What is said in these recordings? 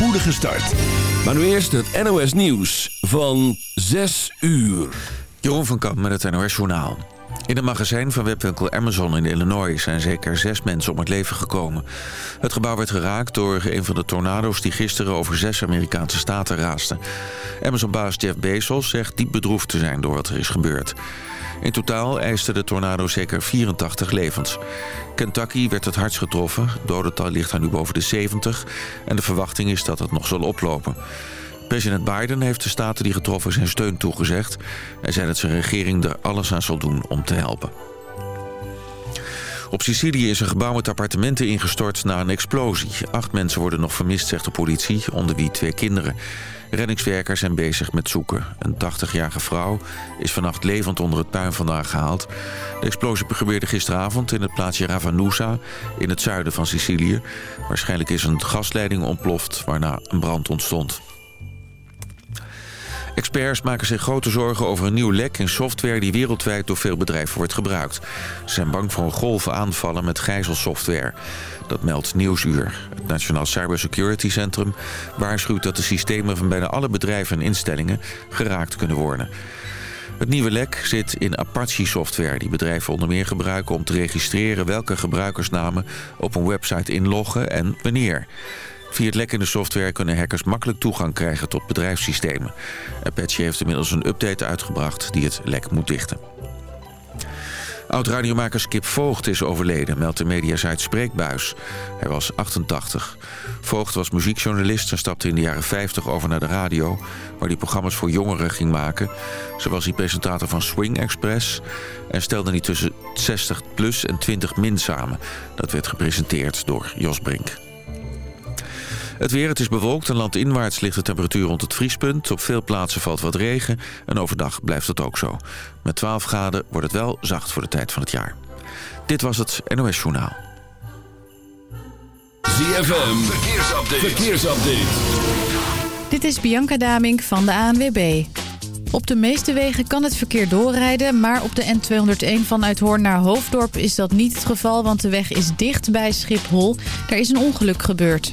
spoedige start. Maar nu eerst het NOS Nieuws van 6 uur. Jeroen van Kamp met het NOS Journaal. In een magazijn van webwinkel Amazon in Illinois zijn zeker zes mensen om het leven gekomen. Het gebouw werd geraakt door een van de tornado's die gisteren over zes Amerikaanse staten raasten. Amazon-baas Jeff Bezos zegt diep bedroefd te zijn door wat er is gebeurd. In totaal eiste de tornado zeker 84 levens. Kentucky werd het hardst getroffen. Dodental ligt daar nu boven de 70 en de verwachting is dat het nog zal oplopen. President Biden heeft de staten die getroffen zijn steun toegezegd. Hij zei dat zijn regering er alles aan zal doen om te helpen. Op Sicilië is een gebouw met appartementen ingestort na een explosie. Acht mensen worden nog vermist, zegt de politie, onder wie twee kinderen. Reddingswerkers zijn bezig met zoeken. Een 80-jarige vrouw is vannacht levend onder het puin vandaan gehaald. De explosie gebeurde gisteravond in het plaatsje Ravanusa in het zuiden van Sicilië. Waarschijnlijk is een gasleiding ontploft waarna een brand ontstond. Experts maken zich grote zorgen over een nieuw lek in software... die wereldwijd door veel bedrijven wordt gebruikt. Ze zijn bang voor een golf aanvallen met gijzelsoftware. Dat meldt Nieuwsuur. Het Nationaal Cybersecurity Centrum waarschuwt dat de systemen van bijna alle bedrijven en instellingen geraakt kunnen worden. Het nieuwe lek zit in Apache-software die bedrijven onder meer gebruiken om te registreren welke gebruikersnamen op een website inloggen en wanneer. Via het lek in de software kunnen hackers makkelijk toegang krijgen tot bedrijfssystemen. Apache heeft inmiddels een update uitgebracht die het lek moet dichten. Oud-radiomaker Skip Voogd is overleden, meldt de mediasite Spreekbuis. Hij was 88. Voogd was muziekjournalist en stapte in de jaren 50 over naar de radio... waar hij programma's voor jongeren ging maken. Zo was hij presentator van Swing Express... en stelde niet tussen 60 plus en 20 min samen. Dat werd gepresenteerd door Jos Brink. Het weer, het is bewolkt en landinwaarts ligt de temperatuur rond het vriespunt. Op veel plaatsen valt wat regen en overdag blijft het ook zo. Met 12 graden wordt het wel zacht voor de tijd van het jaar. Dit was het NOS Journaal. ZFM, verkeersupdate. verkeersupdate. Dit is Bianca Damink van de ANWB. Op de meeste wegen kan het verkeer doorrijden, maar op de N201 vanuit Hoorn naar Hoofddorp is dat niet het geval, want de weg is dicht bij Schiphol. Daar is een ongeluk gebeurd.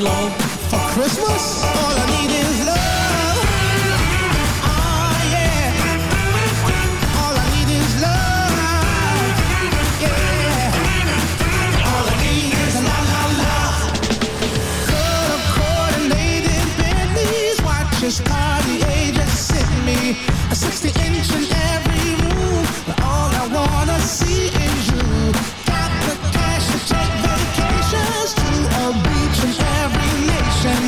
for Christmas, For Christmas? All I need is love. Ah, yeah. All I need is love. Yeah. All I need is party agents sitting me. A 60 inch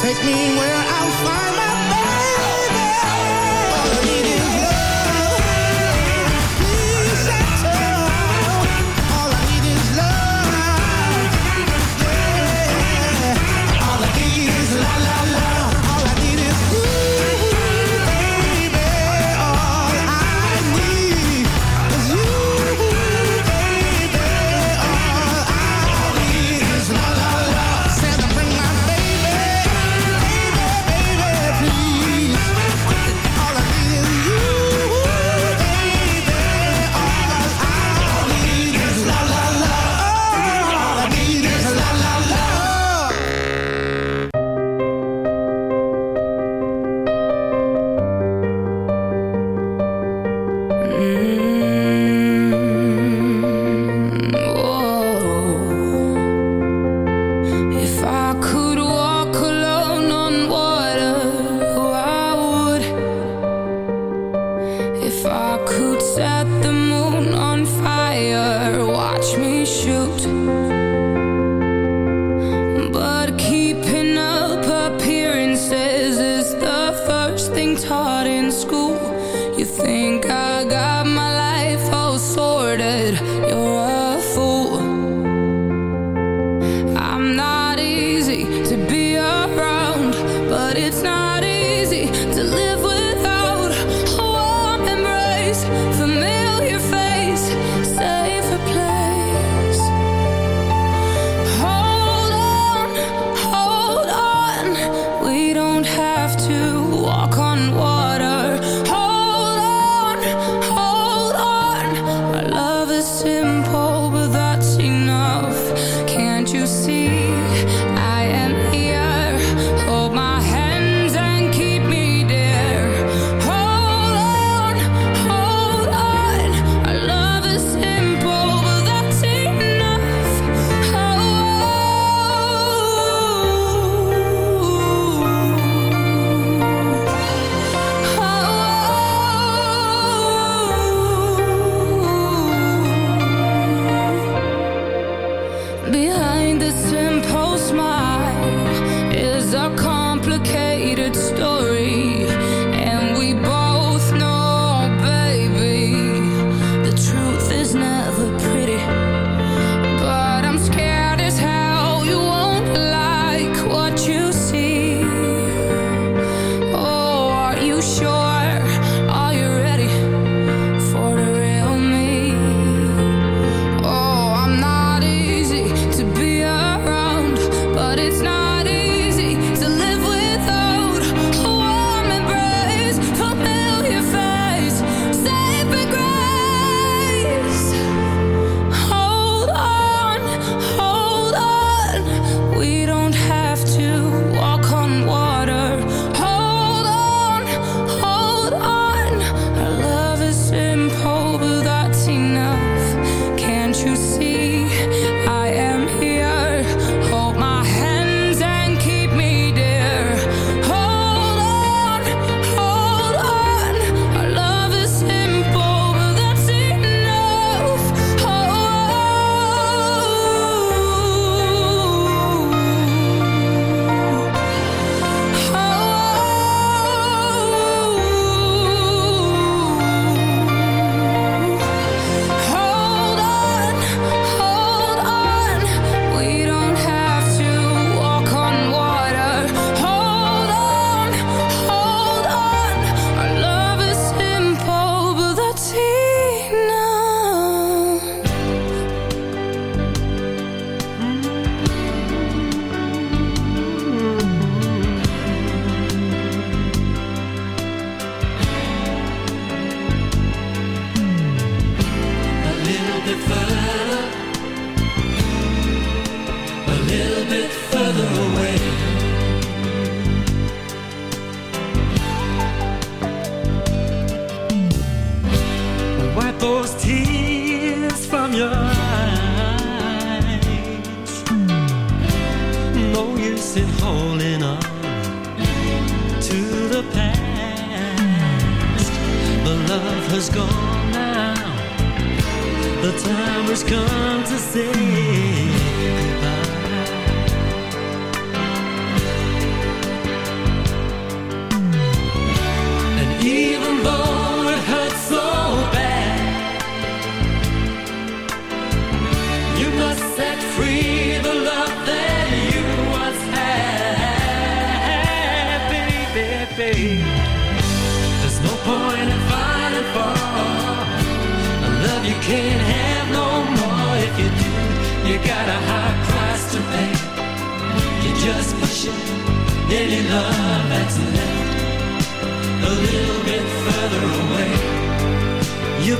take me where I'll find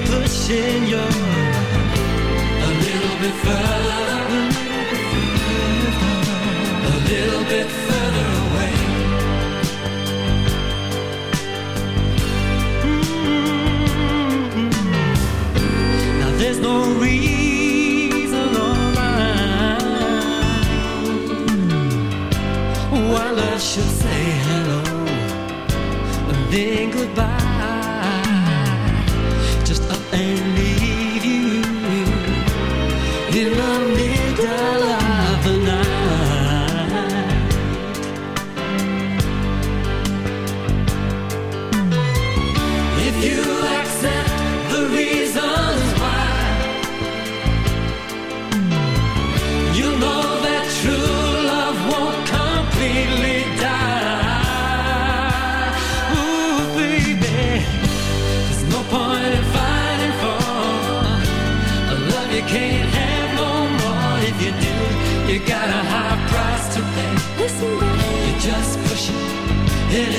pushing you a little bit further, a little bit further away. Mm -hmm. Now there's no reason around why I should say hello and then goodbye.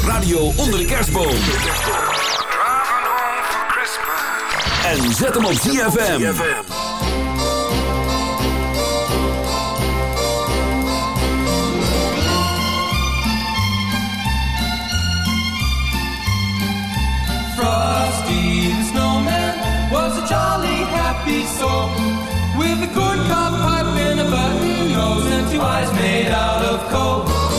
radio onder de kerstboom. En zet hem op ZFM. Frosty the Snowman was a jolly happy soul With a corncob pipe and a button nose And two eyes made out of coal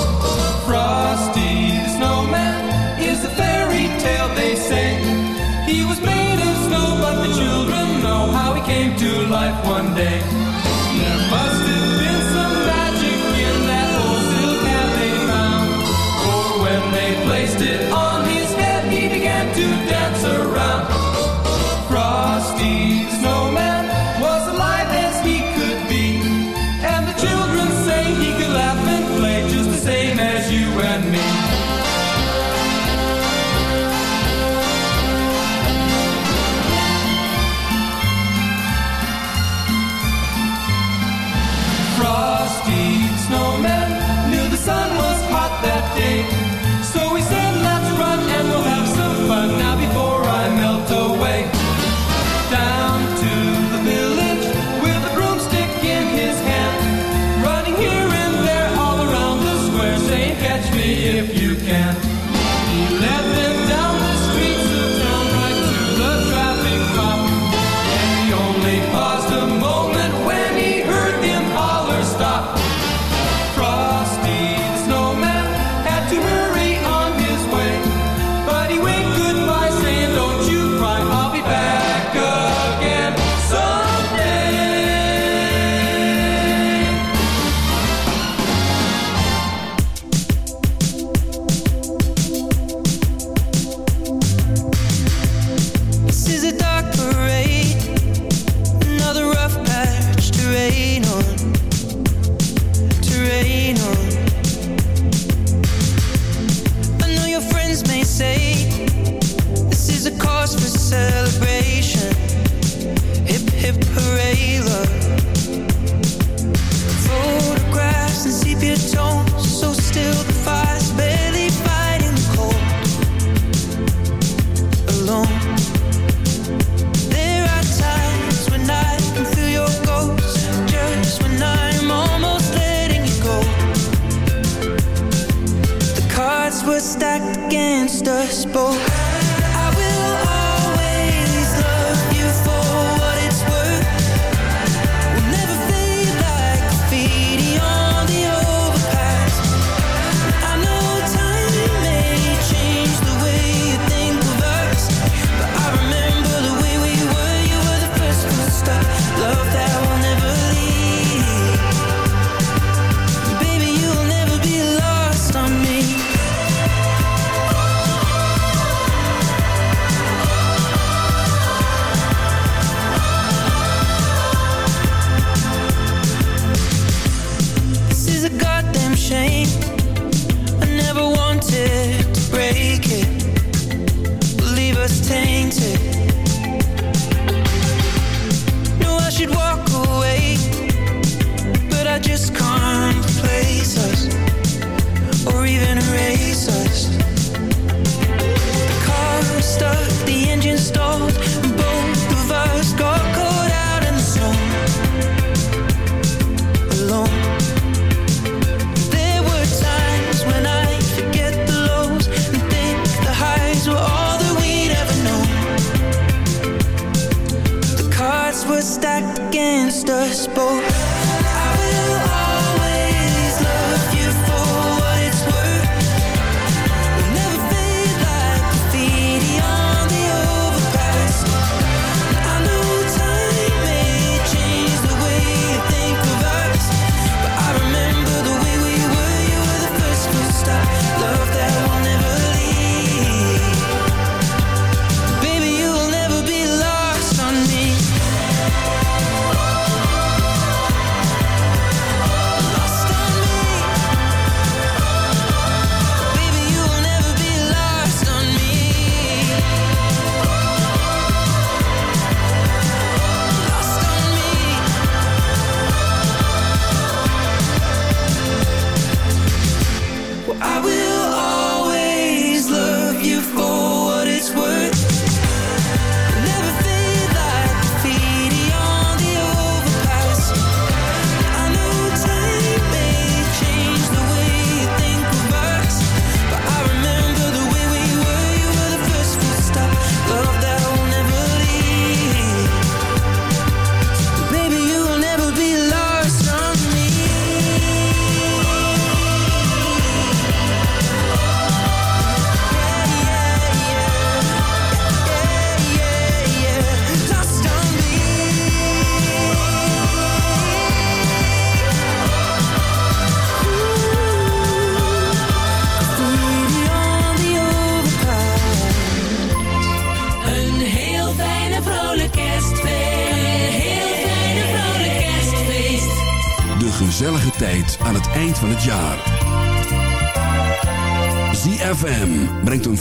say he was made of snow, but the children know how he came to life one day. There must have been some magic in that old silk hat they found, for when they placed it on his head, he began to dance around.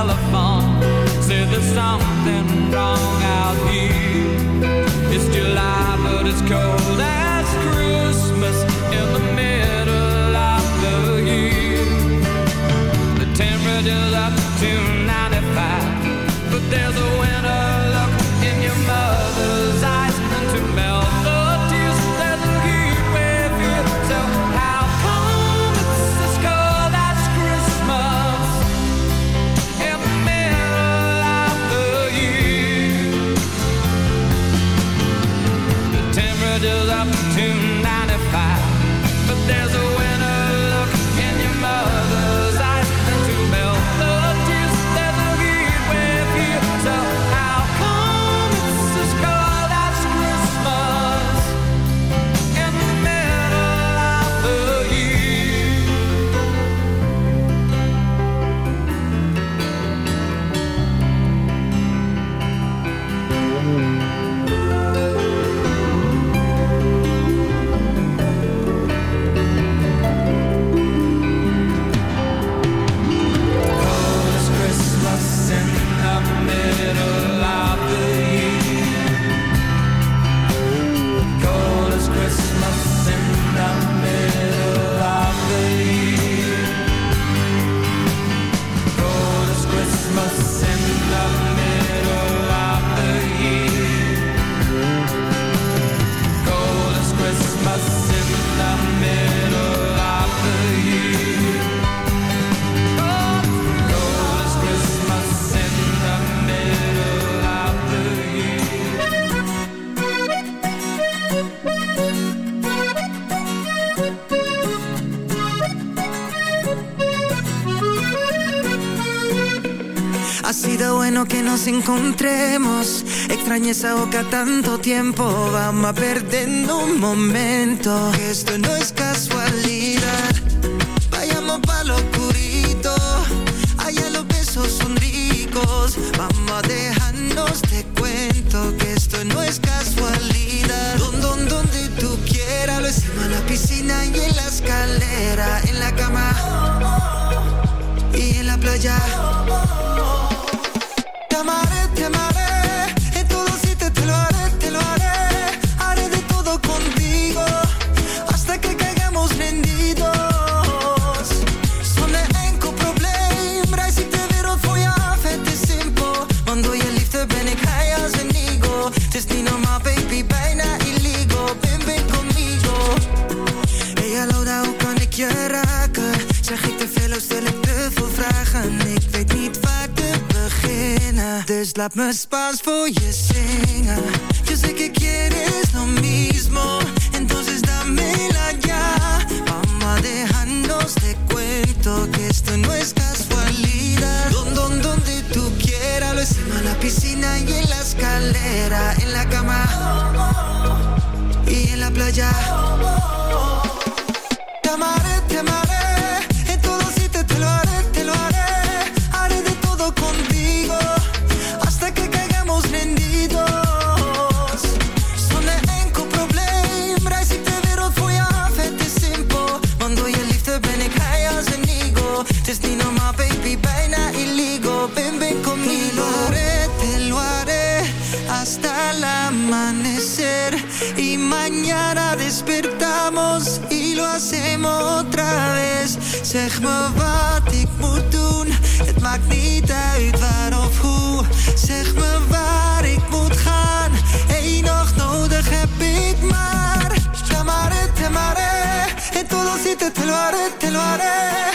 telephone said there's something wrong out here. It's July, but it's cold as Christmas in the middle of the year. The temperature encontremos. Extrañé esa boca tanto tiempo. Vamos a perder un momento. Esto no es casualidad. Vayamos pa' lo oscurito. Allá los besos son ricos. Vamos a dejarnos de cuento. Que esto no es casualidad. Donde tú quieras. Lo hicimos en la piscina y en la escalera. En la cama. Y en la playa laat must todo si te, te lo haré, te lo haré.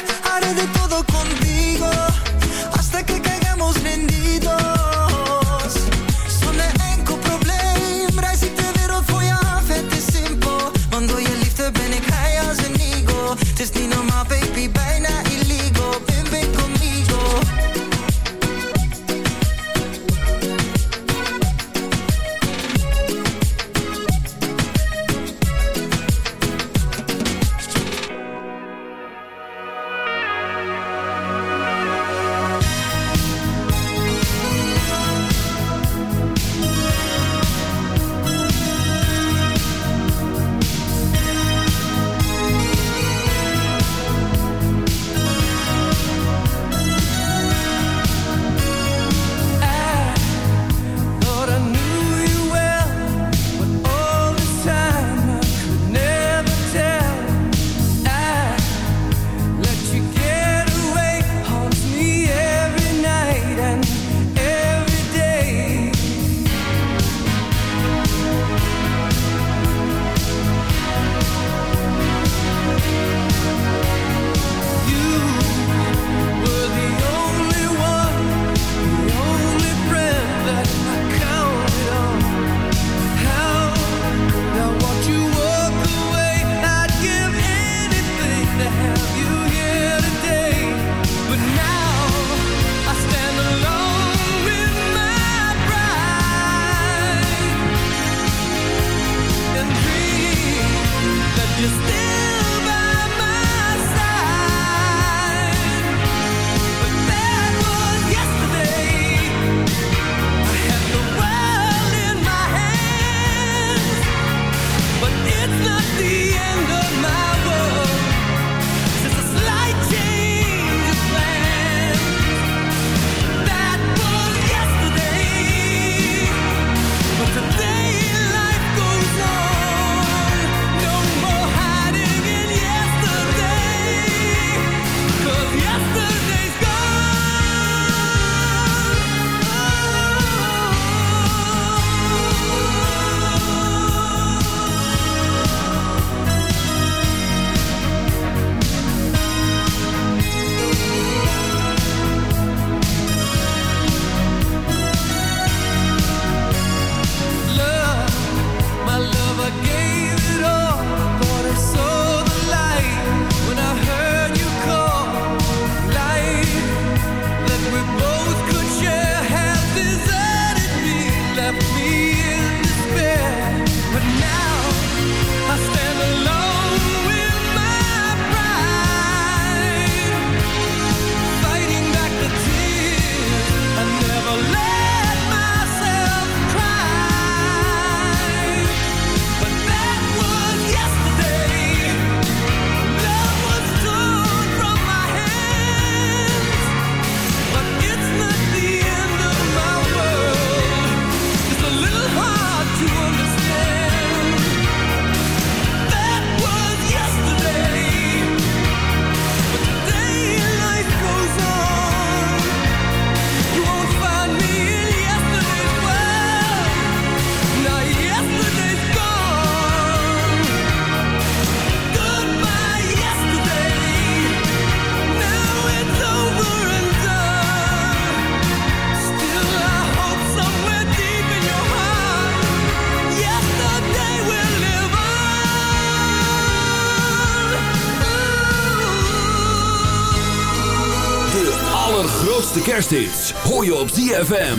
kerstdienst. Hoor je op ZFM.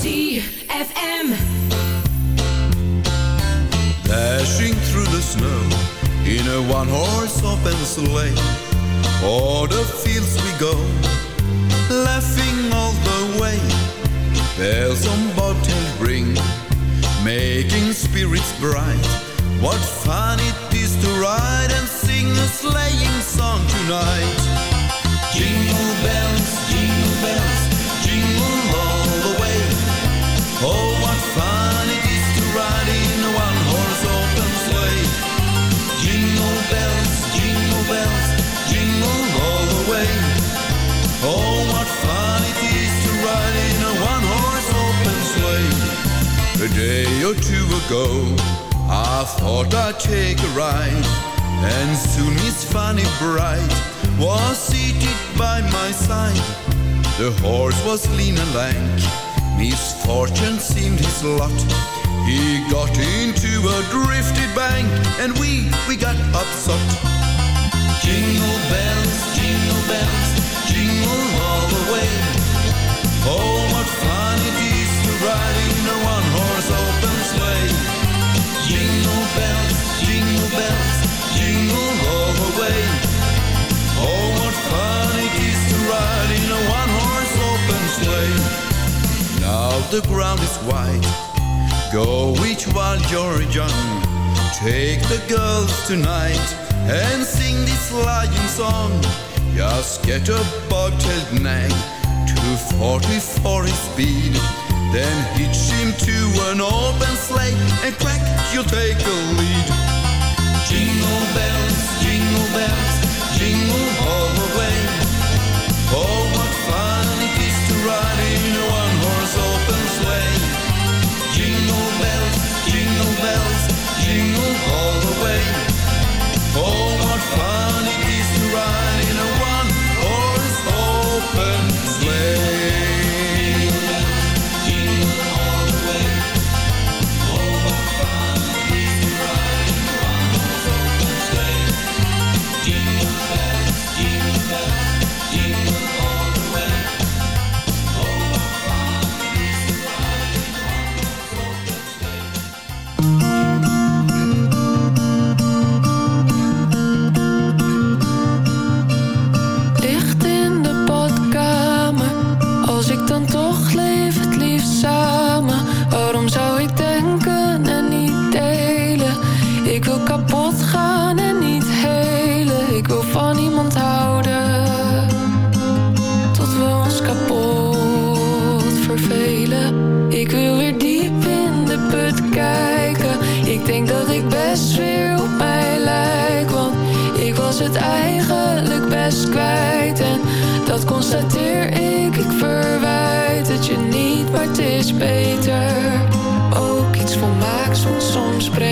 ZFM. Dashing through the snow in a one-horse open sleigh. O'er the fields we go, laughing all the way. Bells on bobtail ring, making spirits bright. What fun it is to ride and sing a sleighing song tonight. Jingle bells, bells jingle all the way. Oh, what fun it is to ride in a one-horse open sleigh. Jingle bells, jingle bells, jingle all the way. Oh, what fun it is to ride in a one-horse open sleigh. A day or two ago, I thought I'd take a ride. And soon Miss Fanny Bright was seated by my side the horse was lean and lank, misfortune seemed his lot. He got into a drifted bank, and we, we got upset. Jingle bells, jingle bells, jingle all the way. Oh, what fun it is to ride in a one-horse open sleigh. Jingle bells, jingle bells, jingle all the way. Oh, what fun it is ride in a one-horse open sleigh. Now the ground is white. Go each while you're young. Take the girls tonight and sing this lion song. Just get a bobtailed nag to 40 for his speed. Then hitch him to an open sleigh and crack, you'll take a lead. Jingle bells, jingle bells, fun kwijt. En dat constateer ik. Ik verwijt het je niet, maar het is beter. Ook iets volmaaks moet soms breken.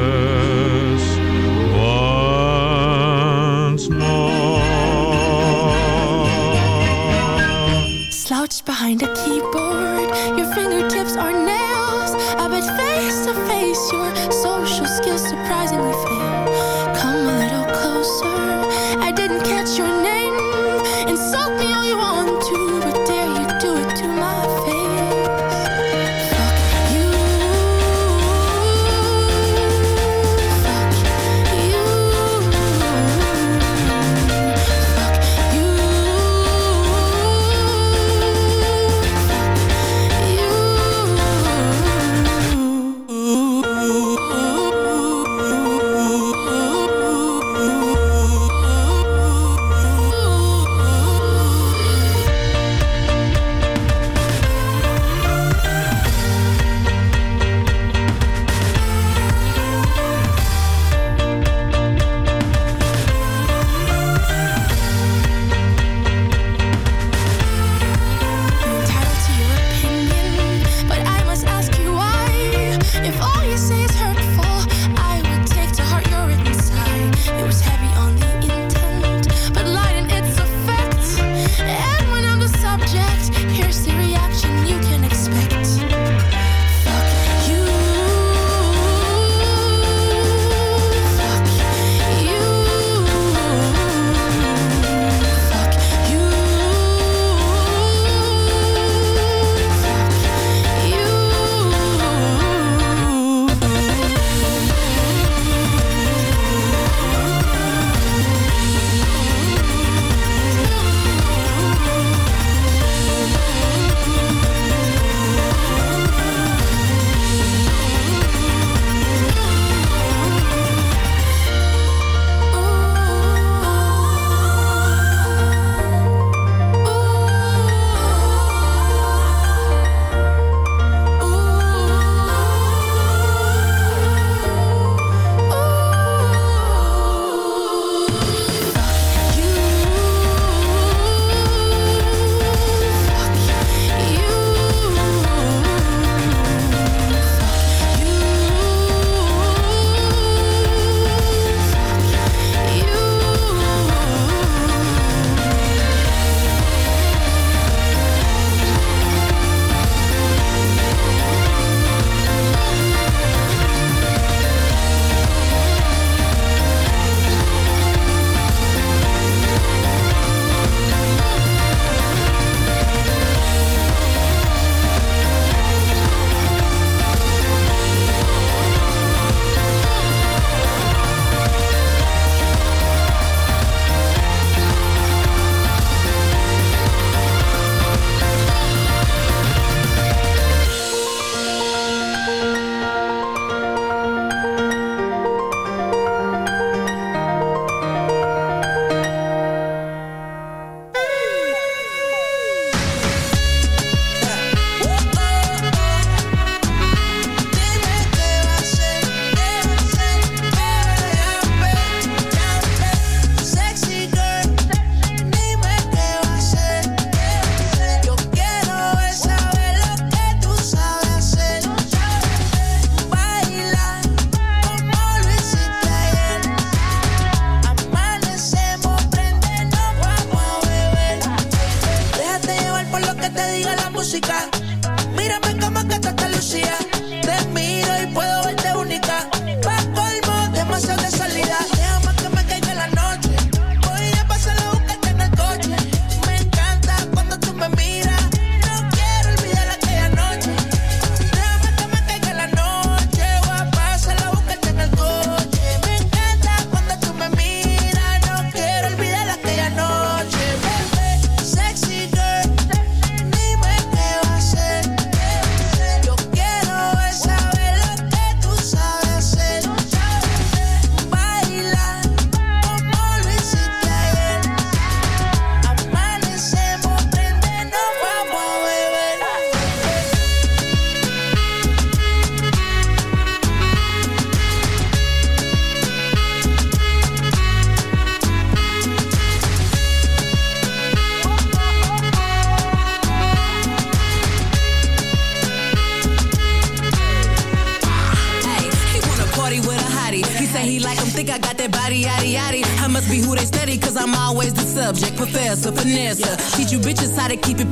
to keep it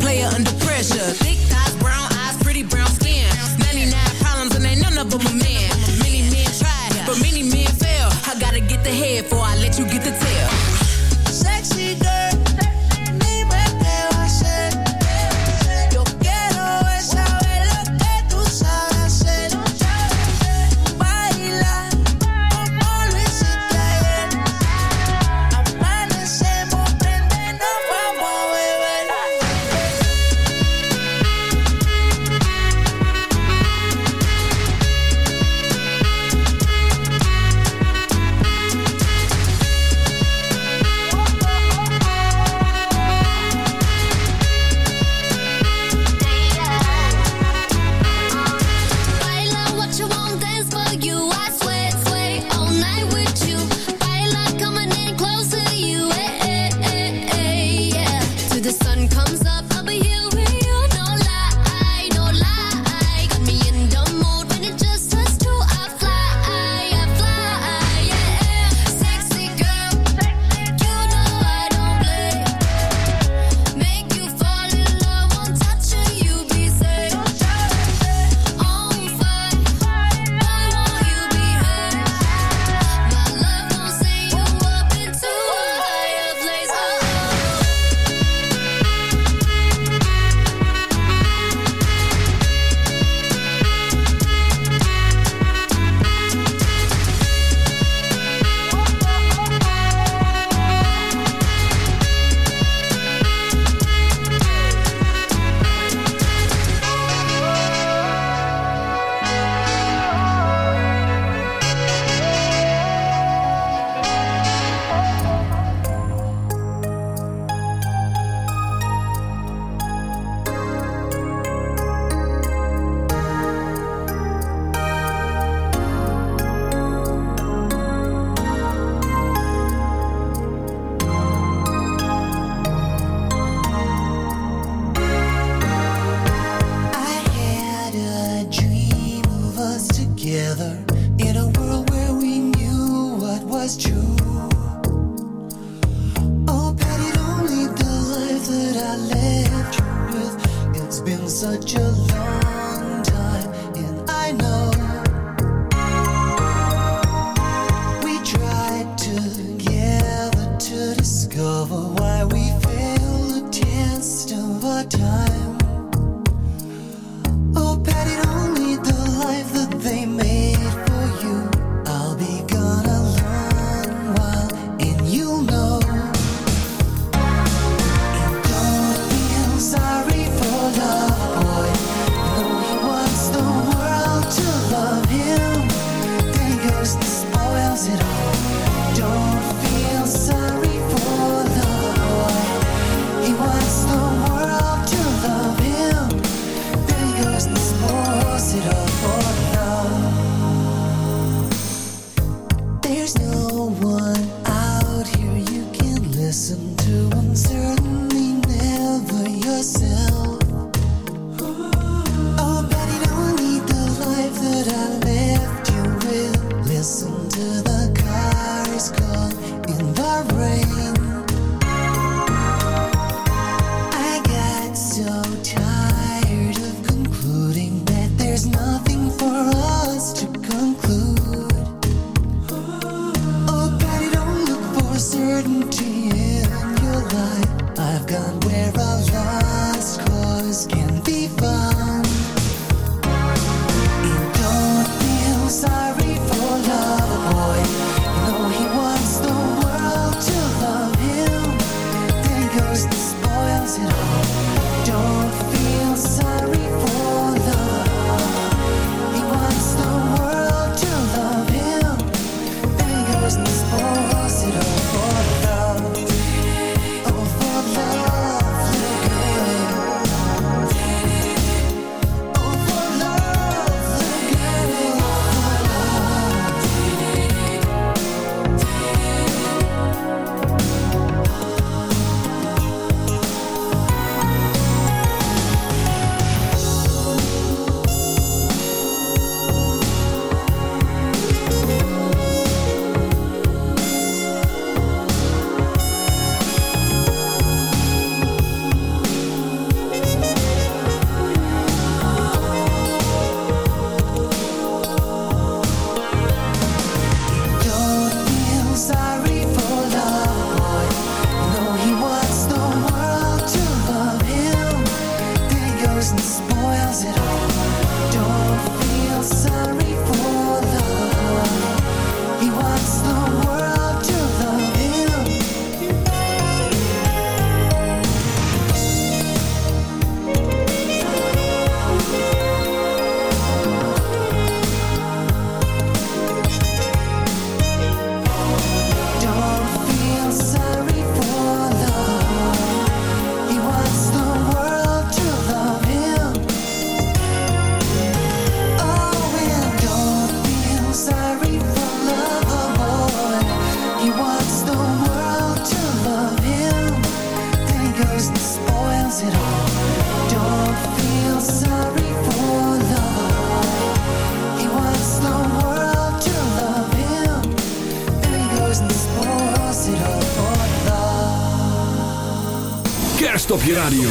op je radio.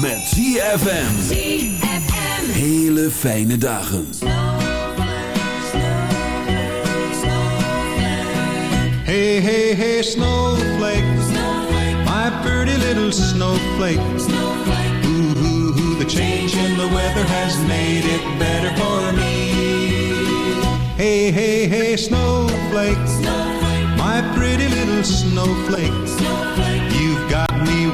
Met ZFM. Hele fijne dagen. Hey, hey, hey, snowflake. My pretty little snowflake. Ooh, ooh, ooh, the change in the weather has made it better for me. Hey, hey, hey, snowflake. My pretty little snowflake.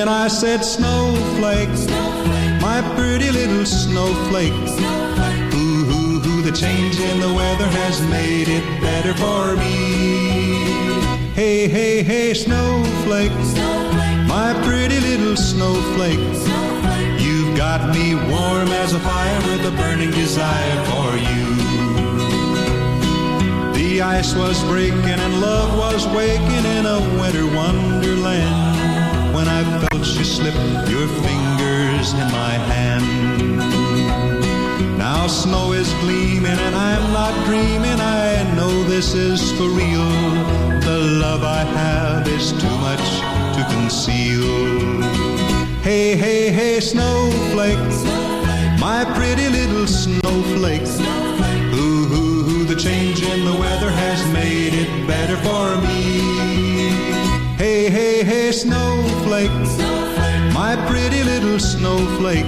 Then I said, Snowflake, my pretty little snowflake. Ooh, ooh, ooh, the change in the weather has made it better for me. Hey, hey, hey, snowflake, my pretty little snowflake. You've got me warm as a fire with a burning desire for you. The ice was breaking and love was waking in a winter wonderland. When I slip your fingers in my hand. Now snow is gleaming and I'm not dreaming. I know this is for real. The love I have is too much to conceal. Hey, hey, hey, snowflake. My pretty little snowflake. Ooh, ooh, ooh, the change in the weather has made it better for me. Hey, hey, hey, snowflake. My pretty little snowflake.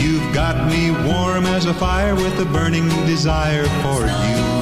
You've got me warm as a fire with a burning desire for you.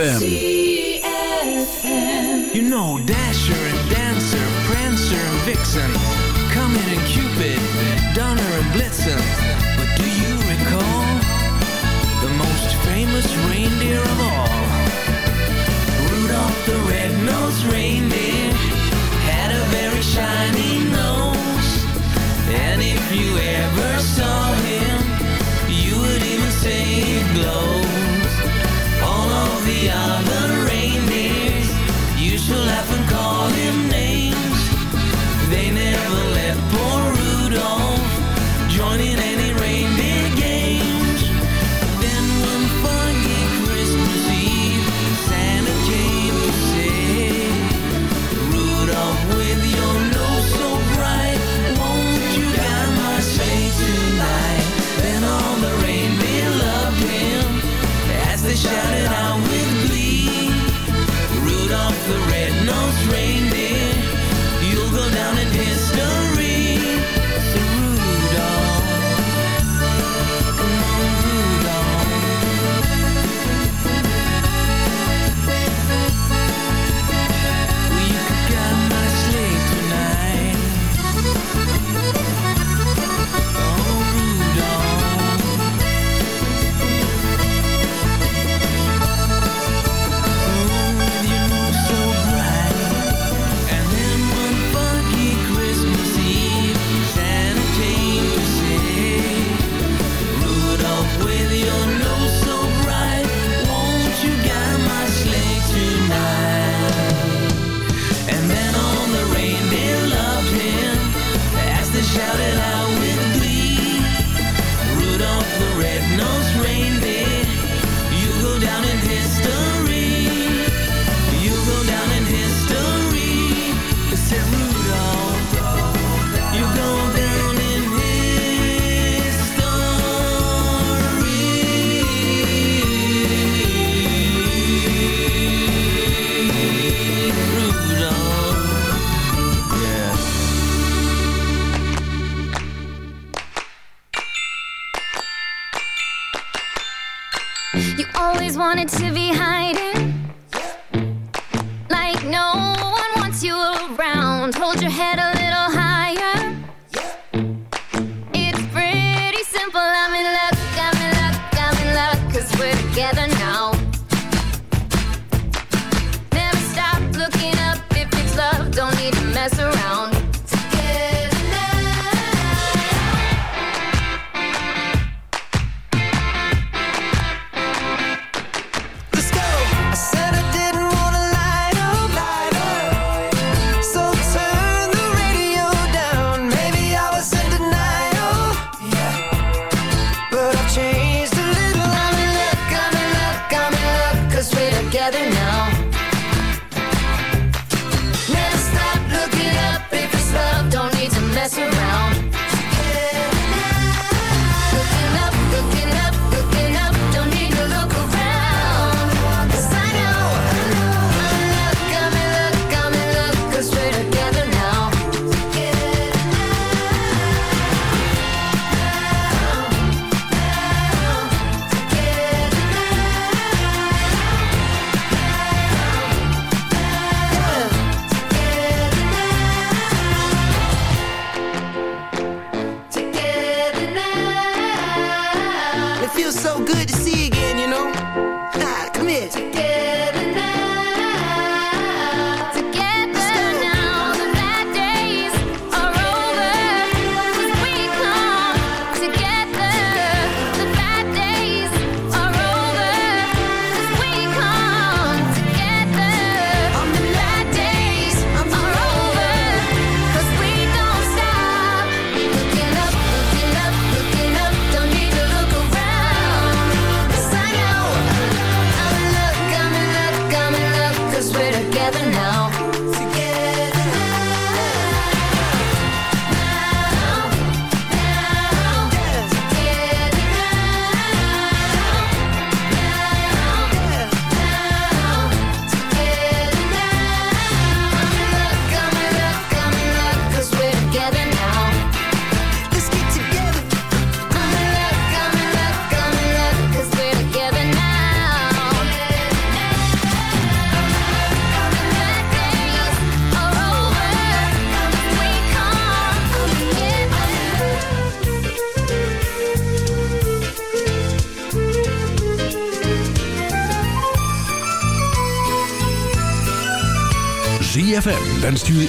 ZFM. You know Dasher and Dancer, Prancer and Vixen, Comet and Cupid, Donner and Blitzen. But do you recall the most famous reindeer of all? Rudolph the red-nosed reindeer had a very shiny nose. And if you ever saw Yeah.